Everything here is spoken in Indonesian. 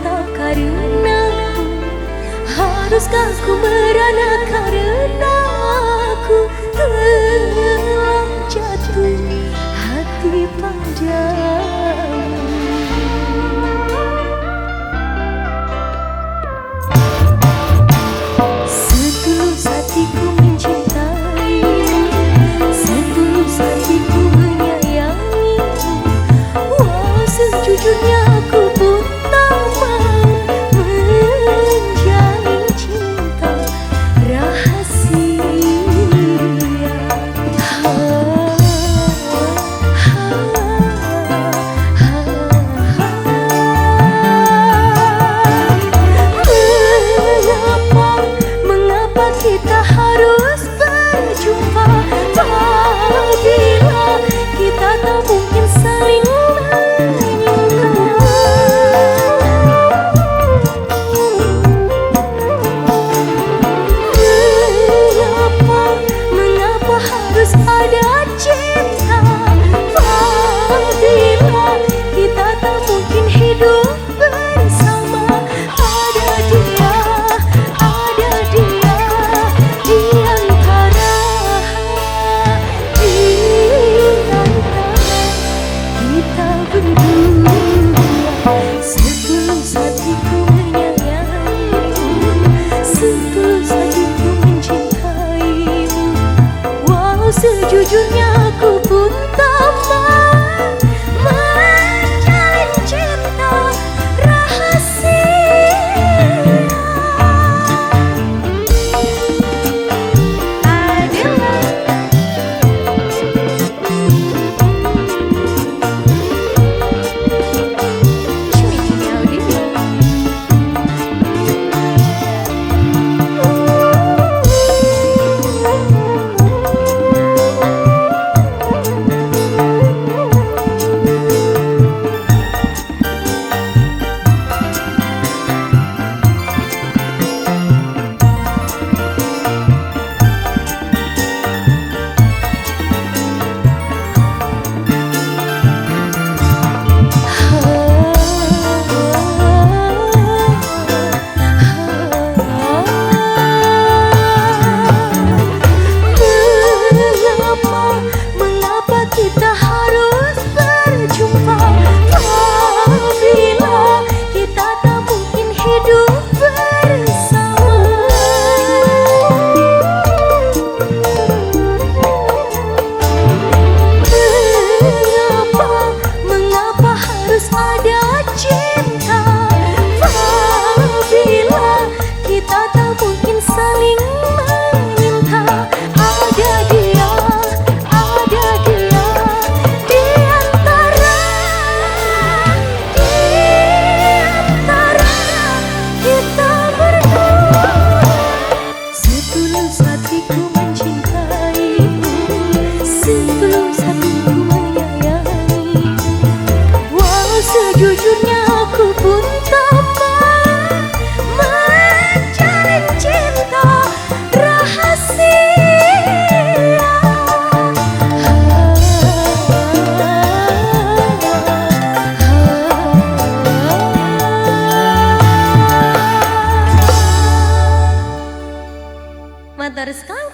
cinta karenamu Haruskah ku beranak karena aku telah jatuh hati padamu. jujurnya aku pun tak malah Menjalin cinta rahasia. Mata Rizkan